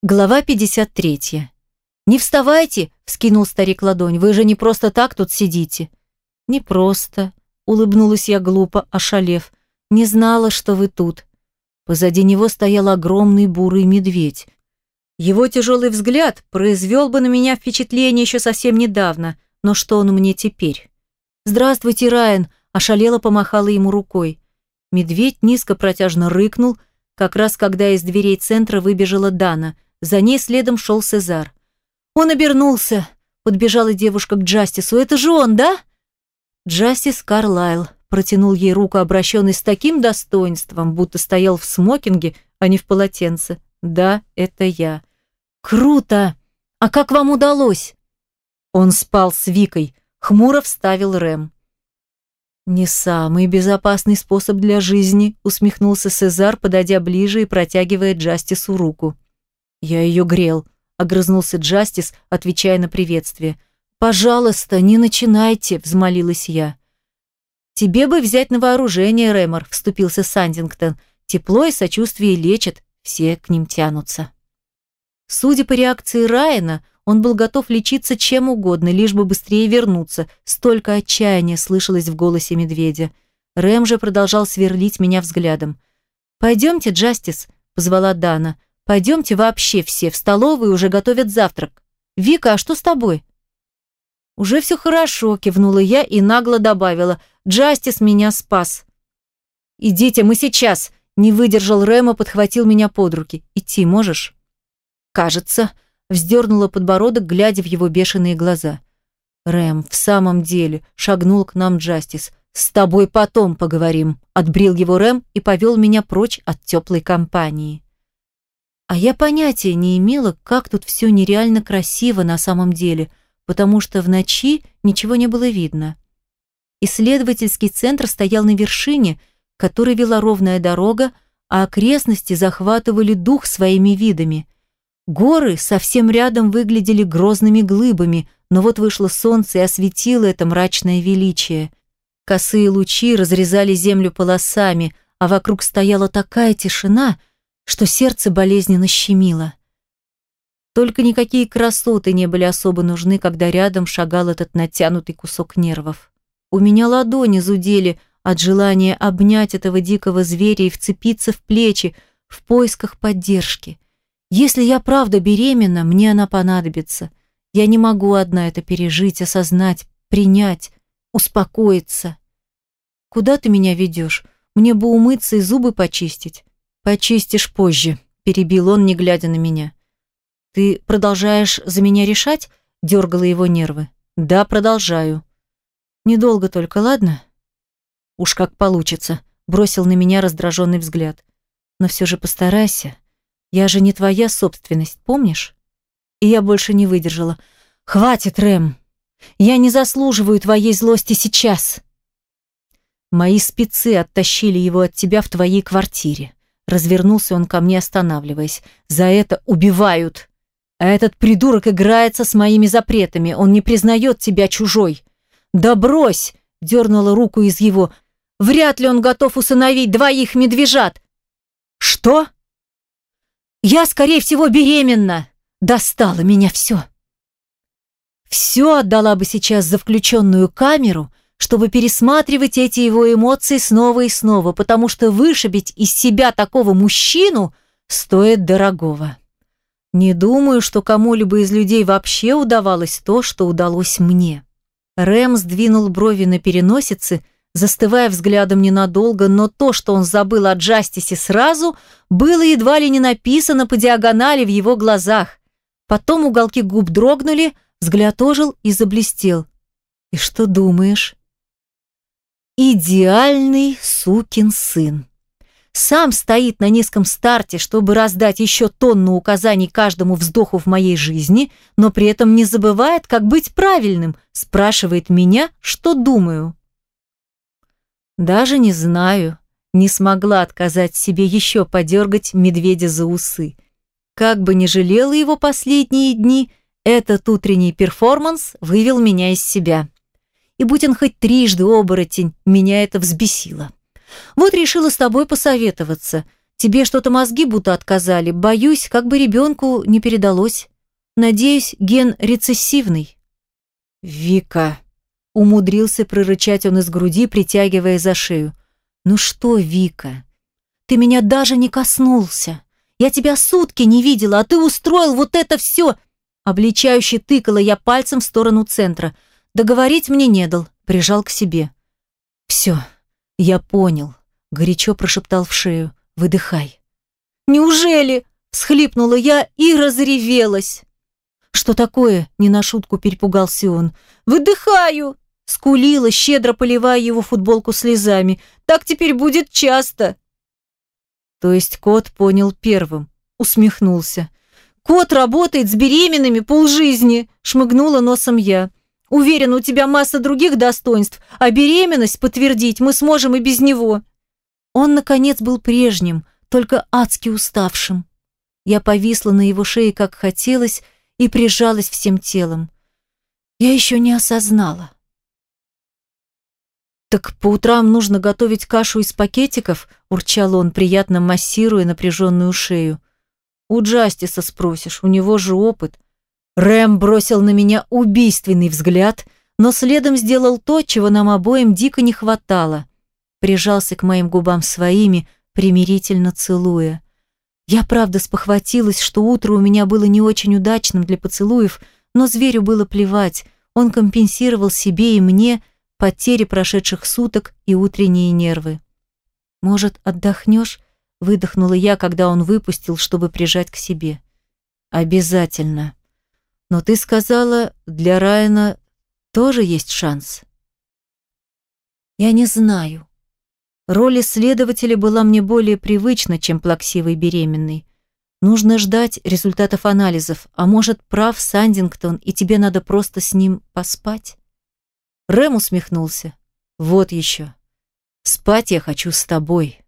Глава 53. «Не вставайте!» – вскинул старик ладонь. «Вы же не просто так тут сидите». «Не просто», – улыбнулась я глупо, ошалев. «Не знала, что вы тут». Позади него стоял огромный бурый медведь. Его тяжелый взгляд произвел бы на меня впечатление еще совсем недавно, но что он мне теперь? «Здравствуйте, Райан!» – ошалела помахала ему рукой. Медведь низко протяжно рыкнул, как раз когда из дверей центра выбежала Дана – за ней следом шел Сезар. «Он обернулся!» – подбежала девушка к Джастису. «Это же он, да?» Джастис Карлайл протянул ей руку, обращенный с таким достоинством, будто стоял в смокинге, а не в полотенце. «Да, это я». «Круто! А как вам удалось?» Он спал с Викой. Хмуро вставил Рэм. «Не самый безопасный способ для жизни», усмехнулся Сезар, подойдя ближе и протягивая Джастису руку. «Я ее грел», — огрызнулся Джастис, отвечая на приветствие. «Пожалуйста, не начинайте», — взмолилась я. «Тебе бы взять на вооружение, Рэмор», — вступился Сандингтон. «Тепло и сочувствие лечат, все к ним тянутся». Судя по реакции Райана, он был готов лечиться чем угодно, лишь бы быстрее вернуться. Столько отчаяния слышалось в голосе медведя. Рэм же продолжал сверлить меня взглядом. «Пойдемте, Джастис», — позвала Дана. Пойдемте вообще все, в столовую уже готовят завтрак. Вика, а что с тобой? Уже все хорошо, кивнула я и нагло добавила. Джастис меня спас. Идите, мы сейчас. Не выдержал Рема, подхватил меня под руки. Идти можешь? Кажется, вздернула подбородок, глядя в его бешеные глаза. Рэм, в самом деле, шагнул к нам Джастис. «С тобой потом поговорим», — отбрил его Рэм и повел меня прочь от теплой компании. А я понятия не имела, как тут все нереально красиво на самом деле, потому что в ночи ничего не было видно. Исследовательский центр стоял на вершине, которой вела ровная дорога, а окрестности захватывали дух своими видами. Горы совсем рядом выглядели грозными глыбами, но вот вышло солнце и осветило это мрачное величие. Косые лучи разрезали землю полосами, а вокруг стояла такая тишина, что сердце болезненно щемило. Только никакие красоты не были особо нужны, когда рядом шагал этот натянутый кусок нервов. У меня ладони зудели от желания обнять этого дикого зверя и вцепиться в плечи в поисках поддержки. Если я правда беременна, мне она понадобится. Я не могу одна это пережить, осознать, принять, успокоиться. Куда ты меня ведешь? Мне бы умыться и зубы почистить. «Почистишь позже», – перебил он, не глядя на меня. «Ты продолжаешь за меня решать?» – дергала его нервы. «Да, продолжаю». «Недолго только, ладно?» «Уж как получится», – бросил на меня раздраженный взгляд. «Но все же постарайся. Я же не твоя собственность, помнишь?» И я больше не выдержала. «Хватит, Рэм! Я не заслуживаю твоей злости сейчас!» Мои спецы оттащили его от тебя в твоей квартире. Развернулся он ко мне, останавливаясь. «За это убивают! А этот придурок играется с моими запретами. Он не признает тебя чужой!» «Да брось!» — дернула руку из его. «Вряд ли он готов усыновить двоих медвежат!» «Что?» «Я, скорее всего, беременна!» Достало меня все. Все отдала бы сейчас за включенную камеру — чтобы пересматривать эти его эмоции снова и снова, потому что вышибить из себя такого мужчину стоит дорогого. Не думаю, что кому-либо из людей вообще удавалось то, что удалось мне. Рэм сдвинул брови на переносице, застывая взглядом ненадолго, но то, что он забыл о Джастисе сразу, было едва ли не написано по диагонали в его глазах. Потом уголки губ дрогнули, взгляд ожил и заблестел. «И что думаешь?» Идеальный сукин сын. Сам стоит на низком старте, чтобы раздать еще тонну указаний каждому вздоху в моей жизни, но при этом не забывает, как быть правильным, спрашивает меня, что думаю. Даже не знаю, не смогла отказать себе еще подергать медведя за усы. Как бы ни жалела его последние дни, этот утренний перформанс вывел меня из себя и будь он хоть трижды оборотень, меня это взбесило. Вот решила с тобой посоветоваться. Тебе что-то мозги будто отказали. Боюсь, как бы ребенку не передалось. Надеюсь, ген рецессивный». «Вика», — умудрился прорычать он из груди, притягивая за шею. «Ну что, Вика, ты меня даже не коснулся. Я тебя сутки не видела, а ты устроил вот это все!» Обличающе тыкала я пальцем в сторону центра. Договорить мне не дал, прижал к себе. «Все, я понял», — горячо прошептал в шею. «Выдыхай». «Неужели?» — всхлипнула я и разревелась. «Что такое?» — не на шутку перепугался он. «Выдыхаю!» — скулила, щедро поливая его футболку слезами. «Так теперь будет часто!» То есть кот понял первым, усмехнулся. «Кот работает с беременными полжизни!» – шмыгнула носом я. «Уверен, у тебя масса других достоинств, а беременность подтвердить мы сможем и без него». Он, наконец, был прежним, только адски уставшим. Я повисла на его шее, как хотелось, и прижалась всем телом. Я еще не осознала. «Так по утрам нужно готовить кашу из пакетиков?» – урчал он, приятно массируя напряженную шею. У Джастиса спросишь, у него же опыт. Рэм бросил на меня убийственный взгляд, но следом сделал то, чего нам обоим дико не хватало. Прижался к моим губам своими, примирительно целуя. Я правда спохватилась, что утро у меня было не очень удачным для поцелуев, но зверю было плевать. Он компенсировал себе и мне потери прошедших суток и утренние нервы. «Может, отдохнешь?» Выдохнула я, когда он выпустил, чтобы прижать к себе. Обязательно. Но ты сказала, для Райана тоже есть шанс. Я не знаю. Роль исследователя была мне более привычна, чем плаксивой беременной. Нужно ждать результатов анализов, а может, прав Сандингтон, и тебе надо просто с ним поспать? Рэм усмехнулся. Вот еще. Спать я хочу с тобой.